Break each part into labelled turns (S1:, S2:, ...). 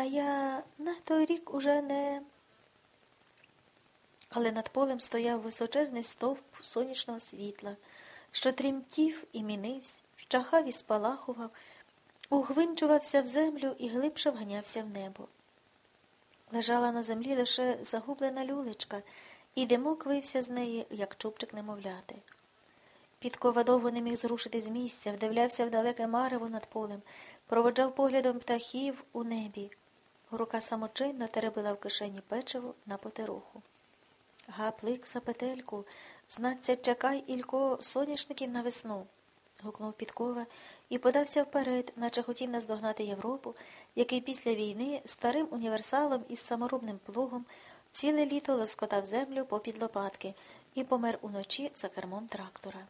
S1: Та я на той рік уже не. Але над полем стояв височезний стовп сонячного світла, що трімтів і мінився, щахав і спалахував, угвинчувався в землю і глибше вганявся в небо. Лежала на землі лише загублена люлечка, і димок вився з неї, як чубчик немовляти. Підкова довго не міг зрушити з місця, вдивлявся в далеке марево над полем, проводжав поглядом птахів у небі. Рука самочинно теребила в кишені печиво на потеруху. Гаплик за петельку, знаться чекай, Ілько, соняшників на весну. гукнув Підкова і подався вперед, наче хотів наздогнати Європу, який після війни старим універсалом із саморобним плугом ціле літо лоскотав землю попід лопатки і помер уночі за кермом трактора.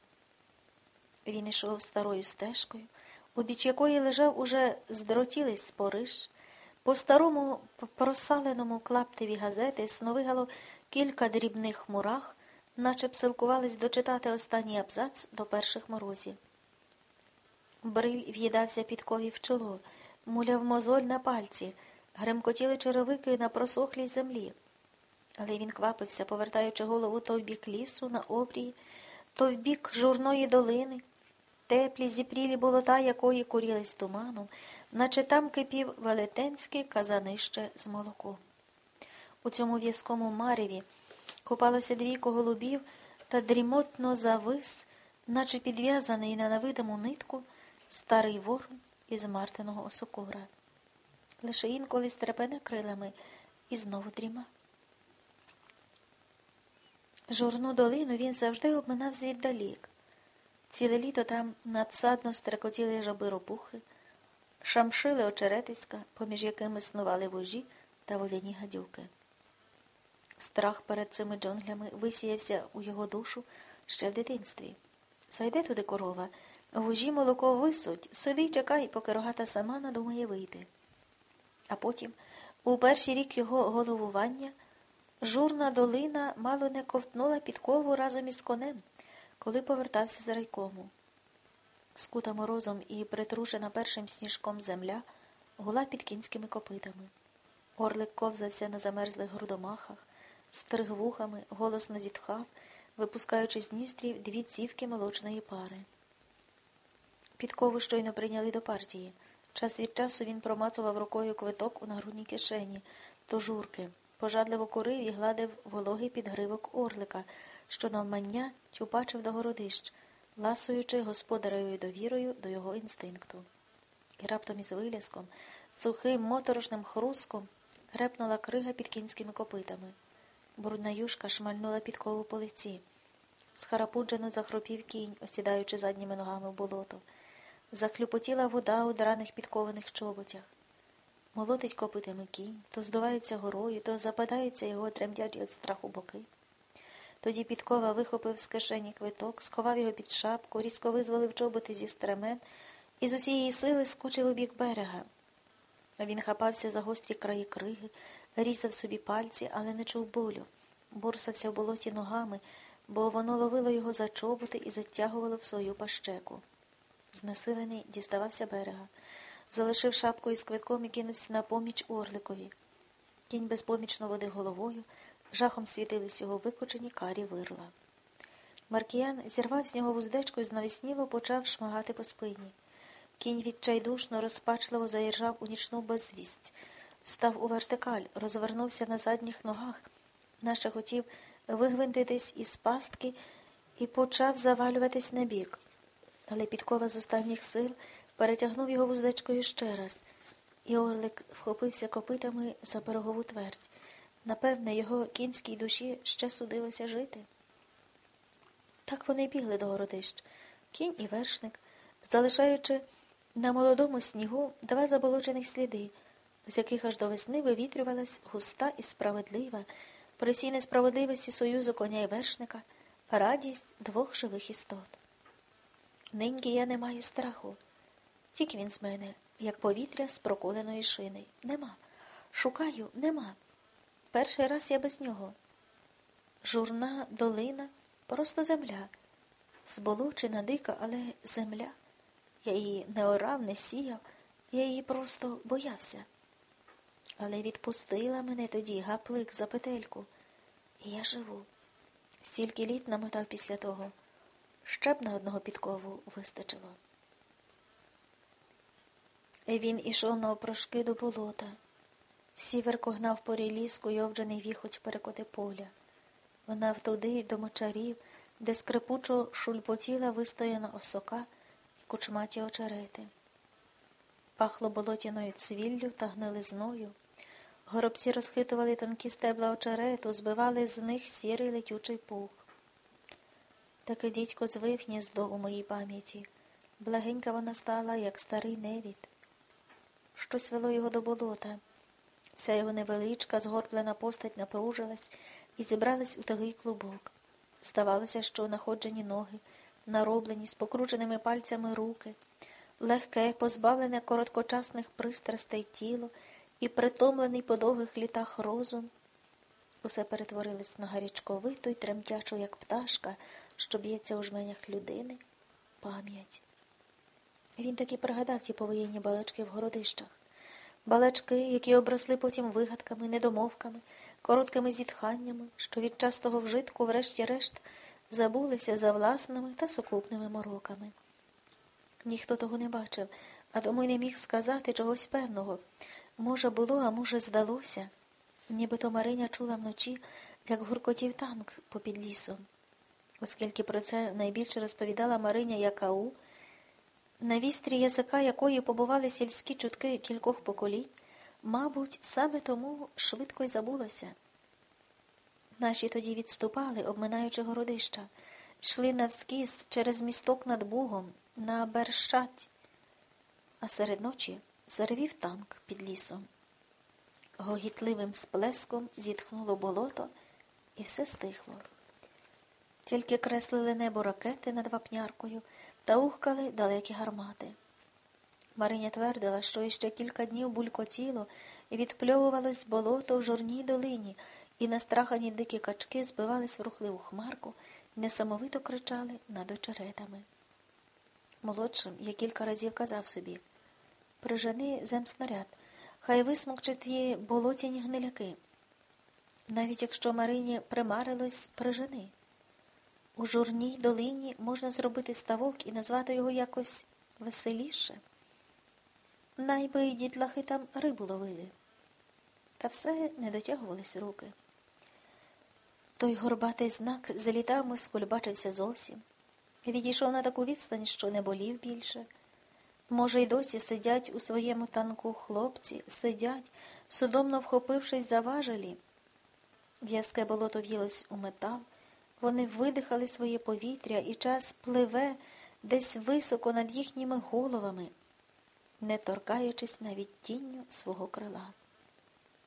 S1: Він ішов старою стежкою, у біч якої лежав уже здротілий спориш. По старому просаленому клаптеві газети сновигало кілька дрібних мурах, наче б силкувались дочитати останній абзац до перших морозів. Бриль в'їдався підкові в чоло, муляв мозоль на пальці, гремкотіли черевики на просохлій землі. Але він квапився, повертаючи голову то в бік лісу на обрії, то в бік журної долини, теплі зіпрілі болота, якої курілись туманом, наче там кипів велетенське казанище з молоком. У цьому в'язкому мареві купалося двійко голубів та дрімотно завис, наче підв'язаний на невидиму нитку, старий ворон із Мартиного осокора. Лише інколи стрепене крилами і знову дріма. Журну долину він завжди обминав звіддалік. Ціле літо там надсадно стрекотіли жаби ропухи, шамшили очеретиська, поміж якими снували вожі та воляні гадюки. Страх перед цими джунглями висіявся у його душу ще в дитинстві. Зайде туди корова, вужі молоко висуть, сиди й чекай, поки рогата сама надумає вийти. А потім, у перший рік його головування, журна долина мало не ковтнула підкову разом із конем, коли повертався з райкому. Скута морозом і притрушена першим сніжком земля гула під кінськими копитами. Орлик ковзався на замерзлих грудомахах стриг вухами, голосно зітхав, випускаючи з ністрів дві цівки молочної пари. Підкову щойно прийняли до партії. Час від часу він промацував рукою квиток у нагрудній кишені, до журки, пожадливо курив і гладив вологий підгривок орлика, що навмання тюпачив до городищ, ласуючи господаревою довірою до його інстинкту. І раптом із виляском, сухим моторошним хруском репнула крига під кінськими копитами. Брудна юшка шмальнула підкову по лиці. Схарапуджено захропів кінь, осідаючи задніми ногами в болото. Захлюпотіла вода у драних підкованих чоботях. Молотить копитами кінь, то здувається горою, то западаються його тремтячі від страху боки. Тоді підкова вихопив з кишені квиток, сховав його під шапку, різко визволив чоботи зі стремен і з усієї сили скочив у бік берега. Він хапався за гострі краї криги, різав собі пальці, але не чув болю, борсався в болоті ногами, бо воно ловило його за чоботи і затягувало в свою пащеку. Знесилений діставався берега, залишив шапку із квитком і кинувся на поміч орликові. Кінь безпомічно водив головою, жахом світились його викочені карі вирла. Маркіян зірвав з нього вуздечку і знавісніло почав шмагати по спині. Кінь відчайдушно, розпачливо заїжджав у нічну безвість став у вертикаль, розвернувся на задніх ногах, наче хотів вигвинтитись із пастки і почав завалюватись на бік. Але підкова з останніх сил перетягнув його вуздечкою ще раз, і Орлик вхопився копитами за берегову твердь. Напевне, його кінській душі ще судилося жити. Так вони бігли до городищ, кінь і вершник, залишаючи на молодому снігу два заболочених сліди з яких аж до весни вивітрювалась густа і справедлива, при всій несправедливості союзу коня і вершника, радість двох живих істот. Ниньки я не маю страху. Тільки він з мене, як повітря з проколеної шини. Нема. Шукаю, нема. Перший раз я без нього. Журна, долина, просто земля. Зболочена дика, але земля. Я її не орав, не сіяв, я її просто боявся. але відпустила мене тоді гаплик за петельку. І я живу. Стільки літ намотав після того. Ще б на одного підкову вистачило. Він ішов на опрошки до болота. Сіверко гнав по ріліску й овджений віхоч перекоти поля. Вона втуди до мочарів, де скрипучо шульпотіла вистояна осока і кучматі очерети. Пахло болотяною цвіллю та гнилизною. Горобці розхитували тонкі стебла очерету, збивали з них сірий летючий пух. Таке дідько звив гніздо у моїй пам'яті. Благенька вона стала, як старий невід. Щось вело його до болота. Вся його невеличка, згорблена постать напружилась і зібралась у тугий клубок. Здавалося, що находжені ноги, нароблені з покрученими пальцями руки, легке, позбавлене короткочасних пристрастей тіло і притомлений по довгих літах розум. Усе перетворилось на гарячковиту й тремтячу, як пташка, що б'ється у жменях людини, пам'ять. Він таки пригадав ті повоєнні балачки в городищах. Балачки, які обросли потім вигадками, недомовками, короткими зітханнями, що від частого вжитку, врешті-решт, забулися за власними та сукупними мороками. Ніхто того не бачив, а тому й не міг сказати чогось певного. Може, було, а може, здалося. Нібито Мариня чула вночі, як гуркотів танк попід лісом. Оскільки про це найбільше розповідала Мариня Якау, на вістрі язика якої побували сільські чутки кількох поколінь, мабуть, саме тому швидко й забулося. Наші тоді відступали, обминаючи городища, йшли навскіз через місток над Бугом, на Бершать, а серед ночі заревів танк під лісом. Гогітливим сплеском зітхнуло болото, і все стихло. Тільки креслили небо ракети над вапняркою та ухкали далекі гармати. Мариня твердила, що іще кілька днів булькотіло і відпльовувалось болото в журній долині, і настрахані дикі качки збивались в рухливу хмарку несамовито кричали над очеретами. Молодшим я кілька разів казав собі прижени земснаряд, хай висмокчить її болотяні гниляки. Навіть якщо Марині примарилось, прижени. У журній долині можна зробити ставок і назвати його якось веселіше. Найби дітлахи там рибу ловили. Та все не дотягувались руки. Той горбатий знак залітав москуль, бачився зовсім. Відійшов на таку відстань, що не болів більше. Може, й досі сидять у своєму танку хлопці, сидять, судомно вхопившись за важелі. В'язке болото в'їлось у метал. Вони видихали своє повітря, і час пливе десь високо над їхніми головами, не торкаючись навіть тінню свого крила.